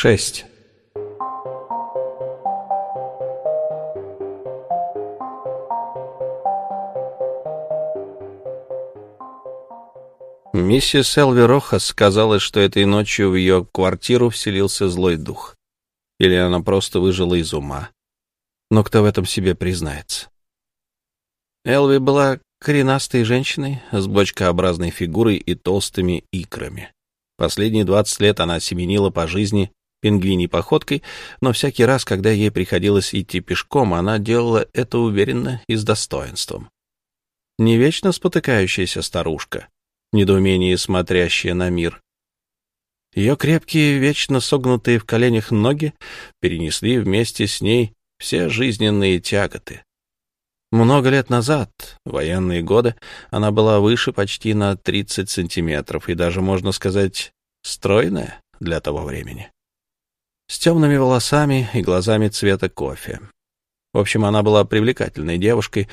6. Миссис Элви Рохас сказала, что этой ночью в ее квартиру вселился злой дух. Или она просто выжила из ума. Но кто в этом себе признается? Элви была коренастой женщиной с бочкообразной фигурой и толстыми икрами. Последние двадцать лет она семенила по жизни пингвиней походкой, но всякий раз, когда ей приходилось идти пешком, она делала это уверенно и с достоинством. Не вечно спотыкающаяся старушка, недоумение смотрящая на мир. Ее крепкие, вечно согнутые в коленях ноги перенесли вместе с ней все жизненные тяготы. Много лет назад, военные годы, она была выше почти на 30 сантиметров и даже, можно сказать, стройная для того времени. С темными волосами и глазами цвета кофе. В общем, она была привлекательной девушкой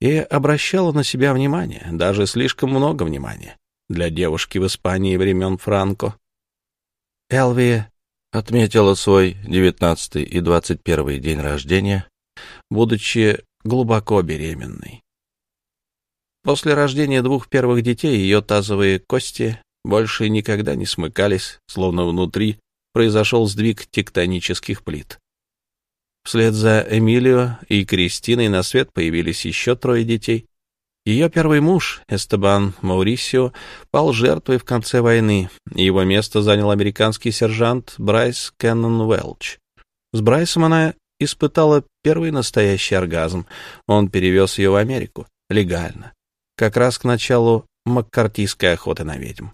и обращала на себя внимание, даже слишком много внимания для девушки в Испании времен Франко. Элви отметила свой девятнадцатый и двадцать первый день рождения, будучи глубоко беременной. После рождения двух первых детей ее тазовые кости больше никогда не смыкались, словно внутри произошел сдвиг тектонических плит. Вслед за Эмилио и Кристиной на свет появились еще трое детей, ее первый муж, Эстебан Маурисио, пал жертвой в конце войны, его место занял американский сержант Брайс Кеннон Уэлч. С Брайсом она испытала первый настоящий оргазм. Он перевез ее в Америку, легально, как раз к началу маккартийской охоты на ведьм.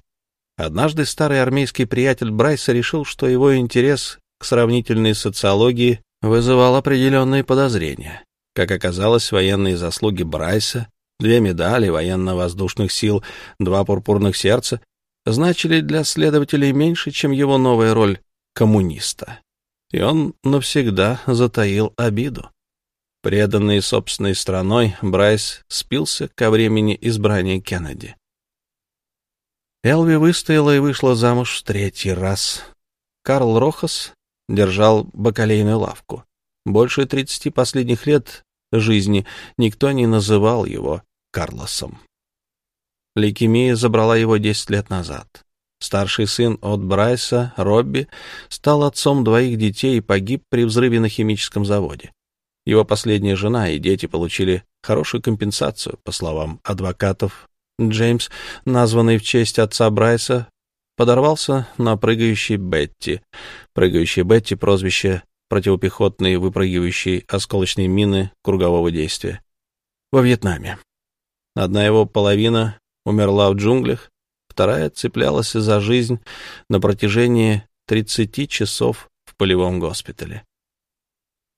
Однажды старый армейский приятель Брайса решил, что его интерес к сравнительной социологии вызывал определенные подозрения. Как оказалось, военные заслуги Брайса Две медали военно-воздушных сил, два пурпурных сердца значили для следователей меньше, чем его новая роль коммуниста. И он навсегда затаил обиду. Преданный собственной страной, Брайс спился ко времени избрания Кеннеди. Элви выстояла и вышла замуж в третий раз. Карл Рохас держал бакалейную лавку. Больше тридцати последних лет жизни никто не называл его Карлосом. Лейкемия забрала его десять лет назад. Старший сын от Брайса, Робби, стал отцом двоих детей и погиб при взрыве на химическом заводе. Его последняя жена и дети получили хорошую компенсацию, по словам адвокатов. Джеймс, названный в честь отца Брайса, подорвался на прыгающей Бетти. Прыгающая Бетти — прозвище противопехотные выпрыгивающие осколочные мины кругового действия во Вьетнаме. Одна его половина умерла в джунглях, вторая цеплялась за жизнь на протяжении 30 часов в полевом госпитале.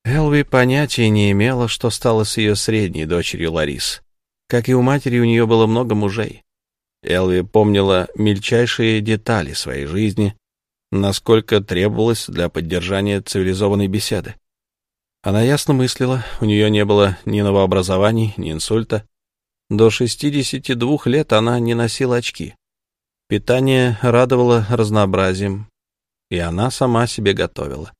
Элви понятия не имела, что стало с ее средней дочерью Ларис. Как и у матери, у нее было много мужей. Элви помнила мельчайшие детали своей жизни, насколько требовалось для поддержания цивилизованной беседы. Она ясно мыслила, у нее не было ни новообразований, ни инсульта. До 62 лет она не носила очки. Питание радовало разнообразием, и она сама себе готовила.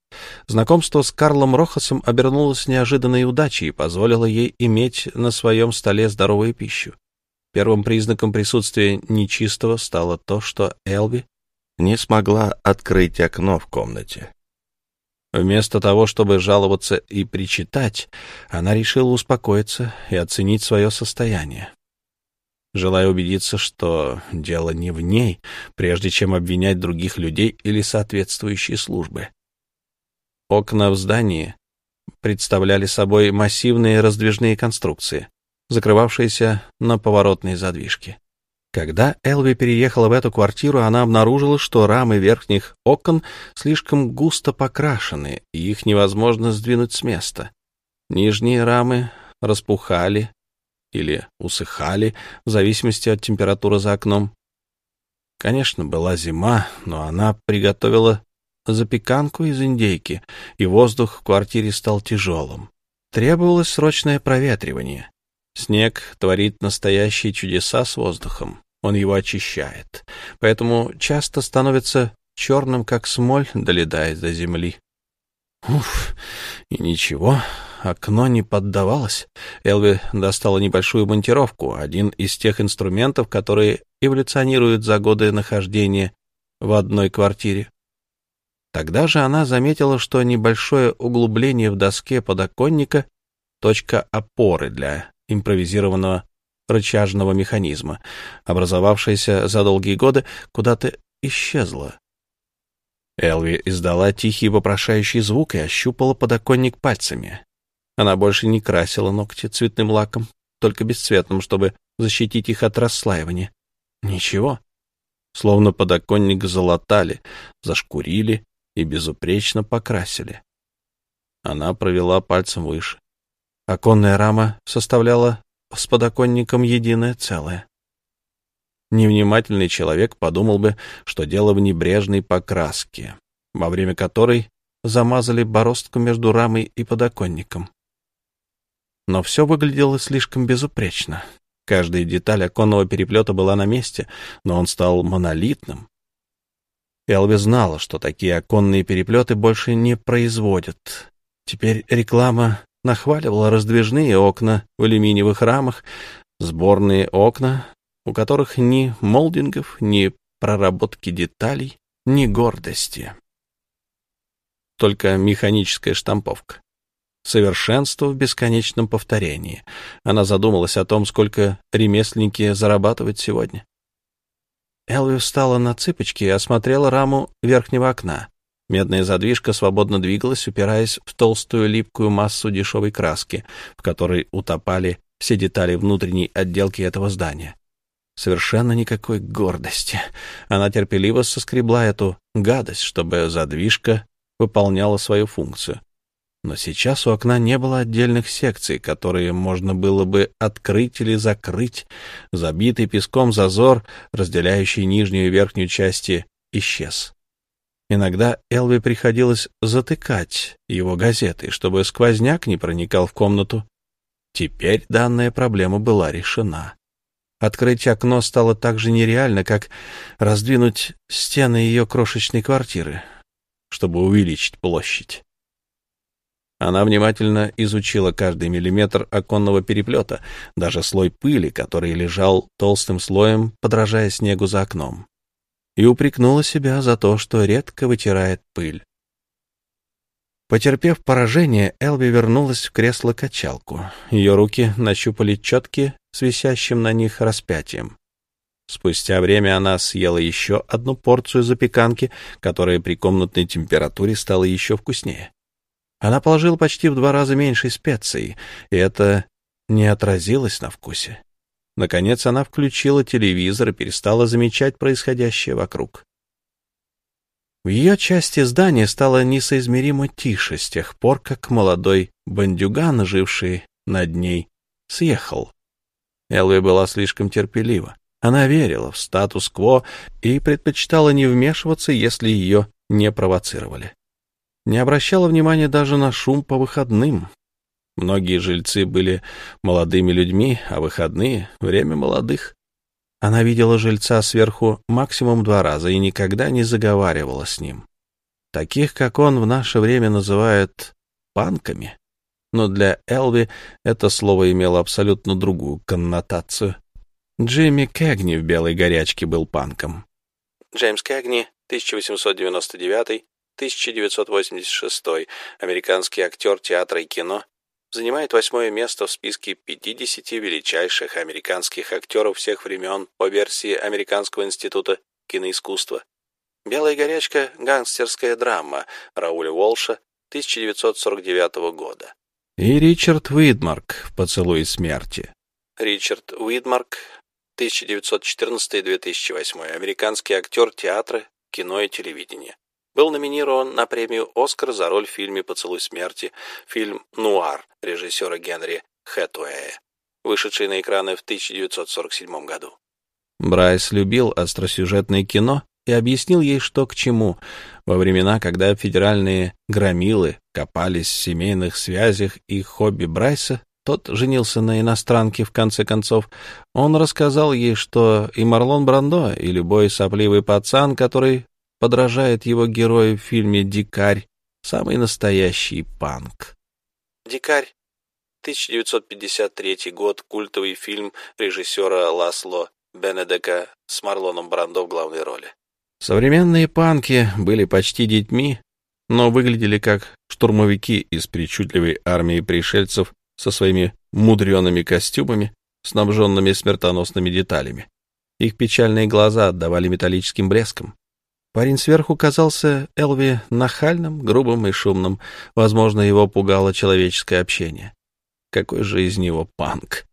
Знакомство с Карлом Рохасом обернулось неожиданной удачей и позволило ей иметь на своем столе здоровую пищу. Первым признаком присутствия нечистого стало то, что Элви не смогла открыть окно в комнате. Вместо того, чтобы жаловаться и причитать, она решила успокоиться и оценить свое состояние. Желая убедиться, что дело не в ней, прежде чем обвинять других людей или соответствующие службы. Окна в здании представляли собой массивные раздвижные конструкции, закрывавшиеся на поворотные задвижки. Когда Элви переехала в эту квартиру, она обнаружила, что рамы верхних окон слишком густо покрашены, и их невозможно сдвинуть с места. Нижние рамы распухали или усыхали, в зависимости от температуры за окном. Конечно, была зима, но она приготовила запеканку из индейки, и воздух в квартире стал тяжелым. Требовалось срочное проветривание. Снег творит настоящие чудеса с воздухом, он его очищает, поэтому часто становится черным, как смоль, долетает до земли. Уф, и ничего, окно не поддавалось. Элви достала небольшую монтировку, один из тех инструментов, которые эволюционируют за годы нахождения в одной квартире. Тогда же она заметила, что небольшое углубление в доске подоконника — точка опоры для импровизированного рычажного механизма, образовавшаяся за долгие годы, куда-то исчезла. Элви издала тихий вопрошающий звук и ощупала подоконник пальцами. Она больше не красила ногти цветным лаком, только бесцветным, чтобы защитить их от расслаивания. Ничего. Словно подоконник залатали, зашкурили и безупречно покрасили. Она провела пальцем выше. Оконная рама составляла с подоконником единое целое. Невнимательный человек подумал бы, что дело в небрежной покраске, во время которой замазали бороздку между рамой и подоконником. Но все выглядело слишком безупречно. Каждая деталь оконного переплета была на месте, но он стал монолитным. Элви знала, что такие оконные переплеты больше не производят. Теперь реклама нахваливала раздвижные окна в алюминиевых рамах, сборные окна, у которых ни молдингов, ни проработки деталей, ни гордости. Только механическая штамповка совершенство в бесконечном повторении. Она задумалась о том, сколько ремесленники зарабатывают сегодня. Элви встала на цыпочки и осмотрела раму верхнего окна. Медная задвижка свободно двигалась, упираясь в толстую липкую массу дешевой краски, в которой утопали все детали внутренней отделки этого здания. Совершенно никакой гордости. Она терпеливо соскребла эту гадость, чтобы задвижка выполняла свою функцию. Но сейчас у окна не было отдельных секций, которые можно было бы открыть или закрыть. Забитый песком зазор, разделяющий нижнюю и верхнюю части, исчез. Иногда Элви приходилось затыкать его газетой, чтобы сквозняк не проникал в комнату. Теперь данная проблема была решена. Открыть окно стало так же нереально, как раздвинуть стены ее крошечной квартиры, чтобы увеличить площадь. Она внимательно изучила каждый миллиметр оконного переплета, даже слой пыли, который лежал толстым слоем, подражая снегу за окном, и упрекнула себя за то, что редко вытирает пыль. Потерпев поражение, Элви вернулась в кресло-качалку. Ее руки нащупали четки с висящим на них распятием. Спустя время она съела еще одну порцию запеканки, которая при комнатной температуре стала еще вкуснее. Она положила почти в два раза меньше специй, и это не отразилось на вкусе. Наконец она включила телевизор и перестала замечать происходящее вокруг. В ее части здания стало несоизмеримо тише с тех пор, как молодой бандюган, живший над ней, съехал. Элви была слишком терпелива. Она верила в статус-кво и предпочитала не вмешиваться, если ее не провоцировали не обращала внимания даже на шум по выходным. Многие жильцы были молодыми людьми, а выходные — время молодых. Она видела жильца сверху максимум два раза и никогда не заговаривала с ним. Таких, как он, в наше время называют панками. Но для Элви это слово имело абсолютно другую коннотацию. Джимми Кэгни в «Белой горячке» был панком. Джеймс Кэгни, 1899 1986, американский актер театра и кино, занимает восьмое место в списке 50 величайших американских актеров всех времен по версии Американского института киноискусства. «Белая горячка» — гангстерская драма Рауля Уолша 1949 года. И Ричард Уидмарк в «Поцелуй смерти». Ричард Уидмарк 1914-2008, американский актер театра, кино и телевидения был номинирован на премию «Оскар» за роль в фильме «Поцелуй смерти», фильм «Нуар» режиссера Генри Хэтуэя, вышедший на экраны в 1947 году. Брайс любил остросюжетное кино и объяснил ей, что к чему. Во времена, когда федеральные громилы копались в семейных связях и хобби Брайса, тот женился на иностранке в конце концов, он рассказал ей, что и Марлон Брандо, и любой сопливый пацан, который подражает его герою в фильме «Дикарь», самый настоящий панк. «Дикарь» 1953 год, культовый фильм режиссера Ласло Бенедека с Марлоном Брандо в главной роли. Современные панки были почти детьми, но выглядели как штурмовики из причудливой армии пришельцев со своими мудреными костюмами, снабженными смертоносными деталями. Их печальные глаза отдавали металлическим блеском. Парень сверху казался Элви нахальным, грубым и шумным. Возможно, его пугало человеческое общение. Какой же из него панк?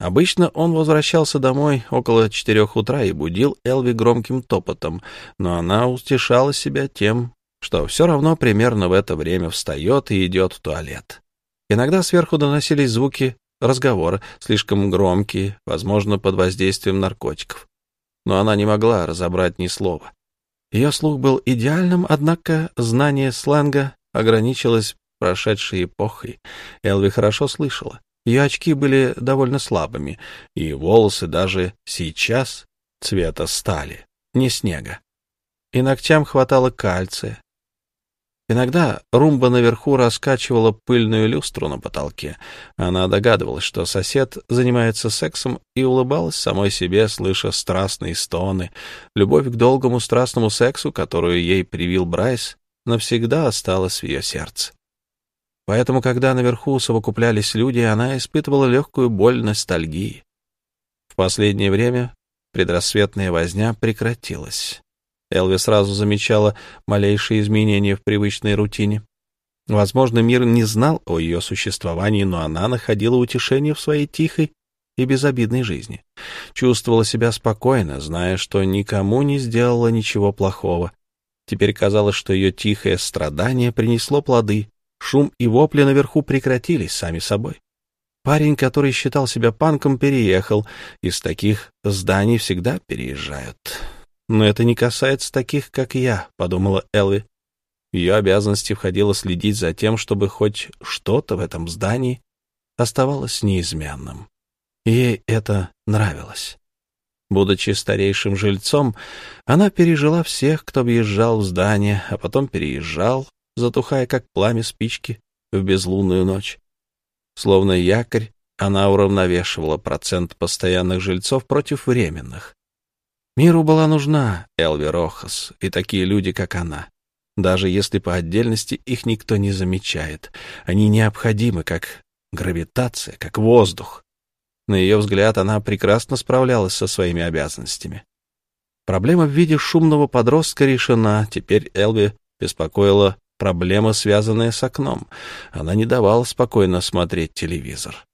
Обычно он возвращался домой около четырех утра и будил Элви громким топотом, но она утешала себя тем, что все равно примерно в это время встает и идет в туалет. Иногда сверху доносились звуки разговора, слишком громкие, возможно, под воздействием наркотиков. Но она не могла разобрать ни слова. Ее слух был идеальным, однако знание сленга ограничилось прошедшей эпохой. Элви хорошо слышала. Ее очки были довольно слабыми, и волосы даже сейчас цвета стали, не снега. И ногтям хватало кальция, Иногда румба наверху раскачивала пыльную люстру на потолке. Она догадывалась, что сосед занимается сексом, и улыбалась самой себе, слыша страстные стоны. Любовь к долгому страстному сексу, которую ей привил Брайс, навсегда осталась в ее сердце. Поэтому, когда наверху совокуплялись люди, она испытывала легкую боль ностальгии. В последнее время предрассветная возня прекратилась. Элви сразу замечала малейшие изменения в привычной рутине. Возможно, мир не знал о ее существовании, но она находила утешение в своей тихой и безобидной жизни. Чувствовала себя спокойно, зная, что никому не сделала ничего плохого. Теперь казалось, что ее тихое страдание принесло плоды. Шум и вопли наверху прекратились сами собой. Парень, который считал себя панком, переехал. Из таких зданий всегда переезжают. Но это не касается таких, как я, — подумала Элви. Ее обязанности входило следить за тем, чтобы хоть что-то в этом здании оставалось неизменным. Ей это нравилось. Будучи старейшим жильцом, она пережила всех, кто въезжал в здание, а потом переезжал, затухая, как пламя спички в безлунную ночь. Словно якорь, она уравновешивала процент постоянных жильцов против временных. Миру была нужна Элви Рохас и такие люди, как она. Даже если по отдельности их никто не замечает, они необходимы, как гравитация, как воздух. На ее взгляд, она прекрасно справлялась со своими обязанностями. Проблема в виде шумного подростка решена. Теперь Элви беспокоила проблема, связанная с окном. Она не давала спокойно смотреть телевизор.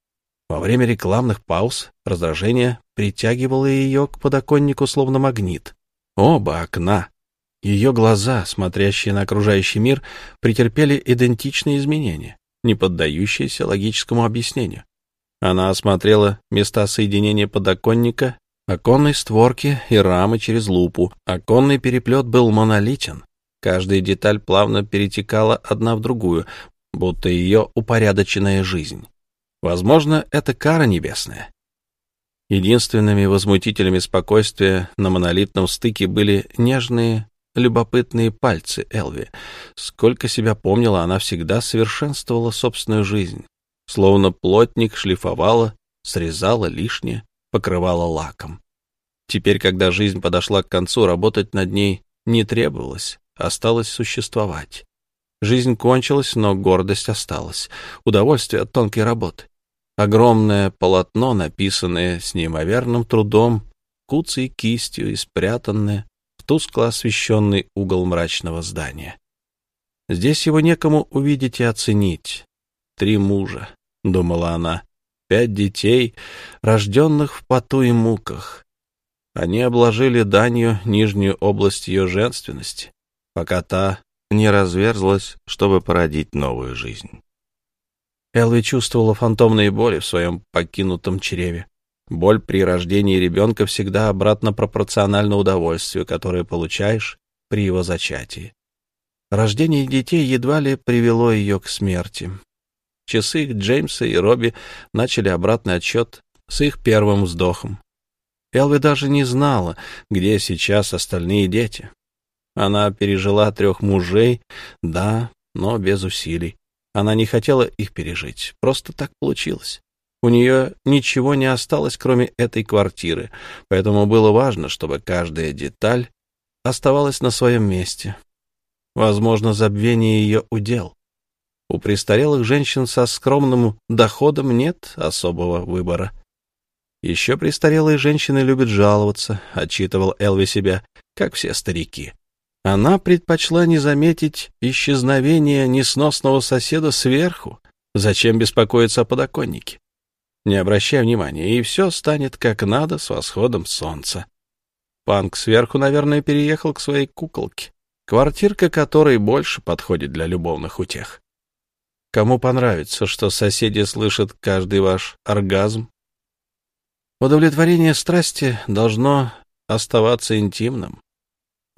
Во время рекламных пауз раздражение притягивало ее к подоконнику словно магнит. Оба окна. Ее глаза, смотрящие на окружающий мир, претерпели идентичные изменения, не поддающиеся логическому объяснению. Она осмотрела места соединения подоконника, оконной створки и рамы через лупу. Оконный переплет был монолитен. Каждая деталь плавно перетекала одна в другую, будто ее упорядоченная жизнь. Возможно, это кара небесная. Единственными возмутителями спокойствия на монолитном стыке были нежные, любопытные пальцы Элви. Сколько себя помнила, она всегда совершенствовала собственную жизнь. Словно плотник шлифовала, срезала лишнее, покрывала лаком. Теперь, когда жизнь подошла к концу, работать над ней не требовалось, осталось существовать. Жизнь кончилась, но гордость осталась, удовольствие от тонкой работы. Огромное полотно, написанное с неимоверным трудом, куцей кистью и спрятанное в тускло освещенный угол мрачного здания. Здесь его некому увидеть и оценить. Три мужа, — думала она, — пять детей, рожденных в поту и муках. Они обложили данью нижнюю область ее женственности, пока та не разверзлась, чтобы породить новую жизнь. Элви чувствовала фантомные боли в своем покинутом чреве. Боль при рождении ребенка всегда обратно пропорциональна удовольствию, которое получаешь при его зачатии. Рождение детей едва ли привело ее к смерти. Часы Джеймса и Робби начали обратный отсчет с их первым вздохом. Элви даже не знала, где сейчас остальные дети. Она пережила трех мужей, да, но без усилий. Она не хотела их пережить, просто так получилось. У нее ничего не осталось, кроме этой квартиры, поэтому было важно, чтобы каждая деталь оставалась на своем месте. Возможно, забвение ее удел. У престарелых женщин со скромным доходом нет особого выбора. Еще престарелые женщины любят жаловаться, отчитывал Элви себя, как все старики. Она предпочла не заметить исчезновение несносного соседа сверху. Зачем беспокоиться о подоконнике? Не обращай внимания, и все станет как надо с восходом солнца. Панк сверху, наверное, переехал к своей куколке, квартирка которой больше подходит для любовных утех. Кому понравится, что соседи слышат каждый ваш оргазм? Удовлетворение страсти должно оставаться интимным.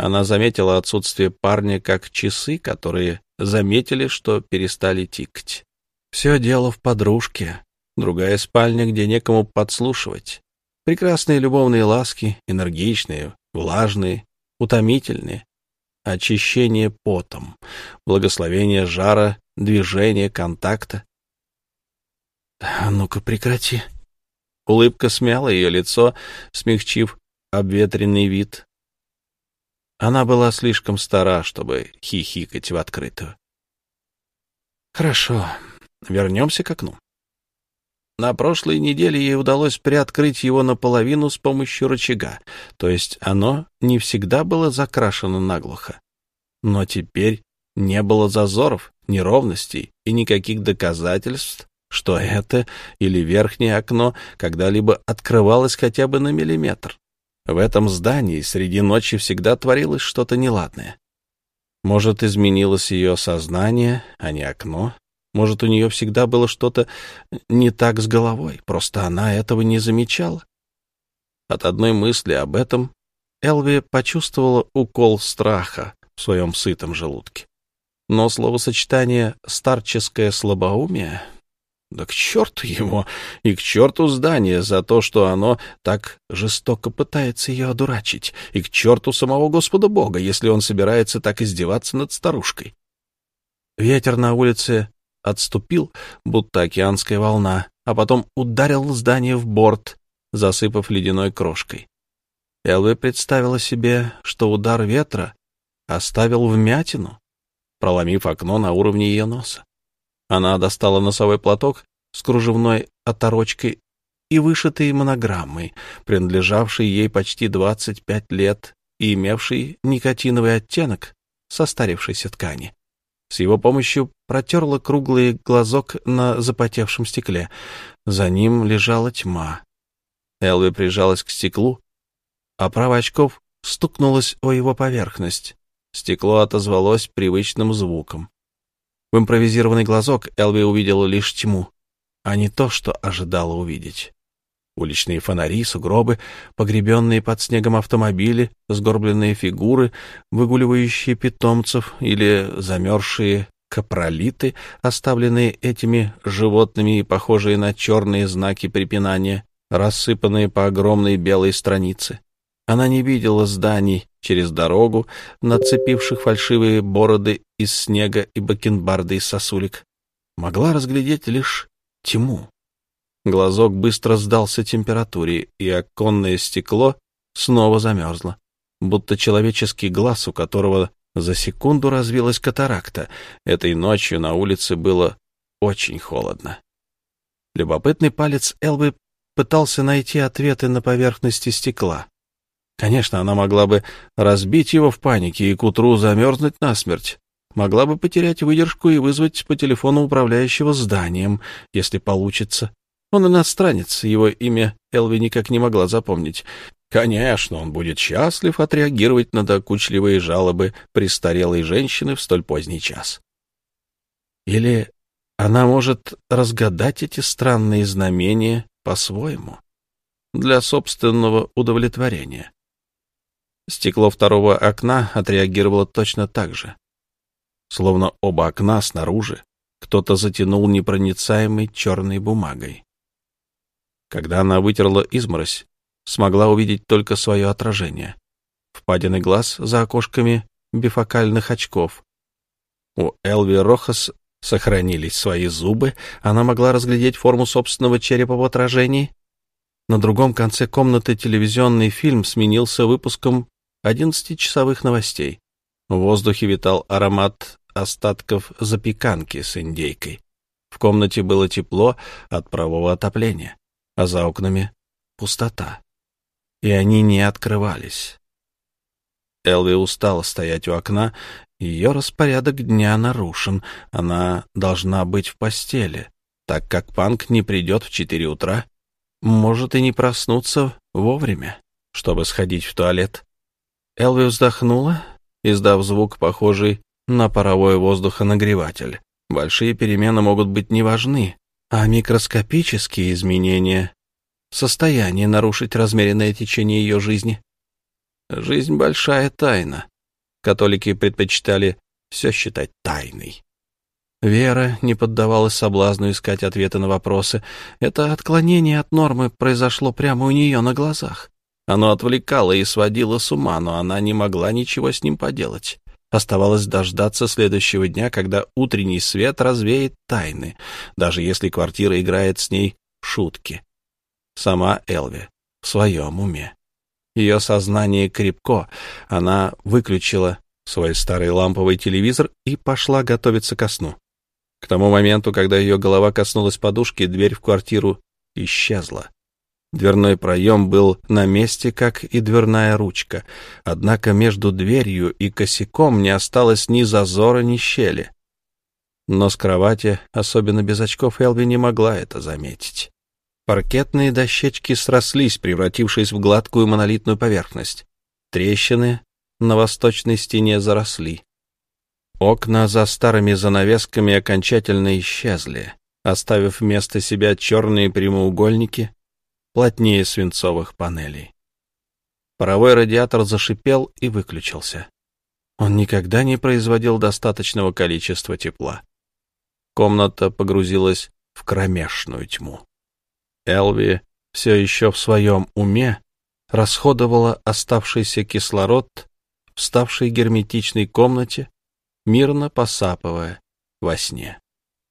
Она заметила отсутствие парня как часы, которые заметили, что перестали тикать. Все дело в подружке. Другая спальня, где некому подслушивать. Прекрасные любовные ласки, энергичные, влажные, утомительные. Очищение потом, благословение жара, движение, контакта. «А ну-ка, прекрати!» Улыбка смяла ее лицо, смягчив обветренный вид. Она была слишком стара, чтобы хихикать в открытую. Хорошо, вернемся к окну. На прошлой неделе ей удалось приоткрыть его наполовину с помощью рычага, то есть оно не всегда было закрашено наглухо. Но теперь не было зазоров, неровностей и никаких доказательств, что это или верхнее окно когда-либо открывалось хотя бы на миллиметр. В этом здании среди ночи всегда творилось что-то неладное. Может, изменилось ее сознание, а не окно. Может, у нее всегда было что-то не так с головой, просто она этого не замечала. От одной мысли об этом Элви почувствовала укол страха в своем сытом желудке. Но словосочетание «старческое слабоумие» Да к черту его и к черту здание за то, что оно так жестоко пытается ее одурачить, и к черту самого Господа Бога, если он собирается так издеваться над старушкой. Ветер на улице отступил, будто океанская волна, а потом ударил здание в борт, засыпав ледяной крошкой. Элви представила себе, что удар ветра оставил вмятину, проломив окно на уровне ее носа. Она достала носовой платок с кружевной оторочкой и вышитой монограммой, принадлежавшей ей почти 25 лет и имевшей никотиновый оттенок состарившейся ткани. С его помощью протерла круглый глазок на запотевшем стекле. За ним лежала тьма. Элви прижалась к стеклу, а право очков стукнулась о его поверхность. Стекло отозвалось привычным звуком. В импровизированный глазок Элви увидела лишь тьму, а не то, что ожидала увидеть. Уличные фонари, сугробы, погребенные под снегом автомобили, сгорбленные фигуры, выгуливающие питомцев или замерзшие капролиты, оставленные этими животными и похожие на черные знаки препинания, рассыпанные по огромной белой странице. Она не видела зданий через дорогу, нацепивших фальшивые бороды из снега и бакенбарды из сосулек. Могла разглядеть лишь тьму. Глазок быстро сдался температуре, и оконное стекло снова замерзло, будто человеческий глаз, у которого за секунду развилась катаракта. Этой ночью на улице было очень холодно. Любопытный палец Элбы пытался найти ответы на поверхности стекла. Конечно, она могла бы разбить его в панике и к утру замерзнуть насмерть. Могла бы потерять выдержку и вызвать по телефону управляющего зданием, если получится. Он иностранец, его имя Элви никак не могла запомнить. Конечно, он будет счастлив отреагировать на докучливые жалобы престарелой женщины в столь поздний час. Или она может разгадать эти странные знамения по-своему, для собственного удовлетворения. Стекло второго окна отреагировало точно так же. Словно оба окна снаружи кто-то затянул непроницаемой черной бумагой. Когда она вытерла изморозь, смогла увидеть только свое отражение. Впадины глаз за окошками бифокальных очков. У Элви Рохас сохранились свои зубы, она могла разглядеть форму собственного черепа в отражении. На другом конце комнаты телевизионный фильм сменился выпуском одиннадцатичасовых новостей. В воздухе витал аромат остатков запеканки с индейкой. В комнате было тепло от правого отопления, а за окнами пустота. И они не открывались. Элви устала стоять у окна, ее распорядок дня нарушен, она должна быть в постели, так как Панк не придет в четыре утра, может и не проснуться вовремя, чтобы сходить в туалет. Элви вздохнула, издав звук, похожий на паровой воздухонагреватель. Большие перемены могут быть не важны, а микроскопические изменения в состоянии нарушить размеренное течение ее жизни. Жизнь — большая тайна. Католики предпочитали все считать тайной. Вера не поддавалась соблазну искать ответы на вопросы. Это отклонение от нормы произошло прямо у нее на глазах. Оно отвлекало и сводило с ума, но она не могла ничего с ним поделать. Оставалось дождаться следующего дня, когда утренний свет развеет тайны, даже если квартира играет с ней шутки. Сама Элви в своем уме. Ее сознание крепко, она выключила свой старый ламповый телевизор и пошла готовиться ко сну. К тому моменту, когда ее голова коснулась подушки, дверь в квартиру исчезла. Дверной проем был на месте, как и дверная ручка, однако между дверью и косяком не осталось ни зазора, ни щели. Но с кровати, особенно без очков, Элви не могла это заметить. Паркетные дощечки срослись, превратившись в гладкую монолитную поверхность. Трещины на восточной стене заросли. Окна за старыми занавесками окончательно исчезли, оставив вместо себя черные прямоугольники, плотнее свинцовых панелей. Паровой радиатор зашипел и выключился. Он никогда не производил достаточного количества тепла. Комната погрузилась в кромешную тьму. Элви все еще в своем уме расходовала оставшийся кислород в ставшей герметичной комнате, мирно посапывая во сне.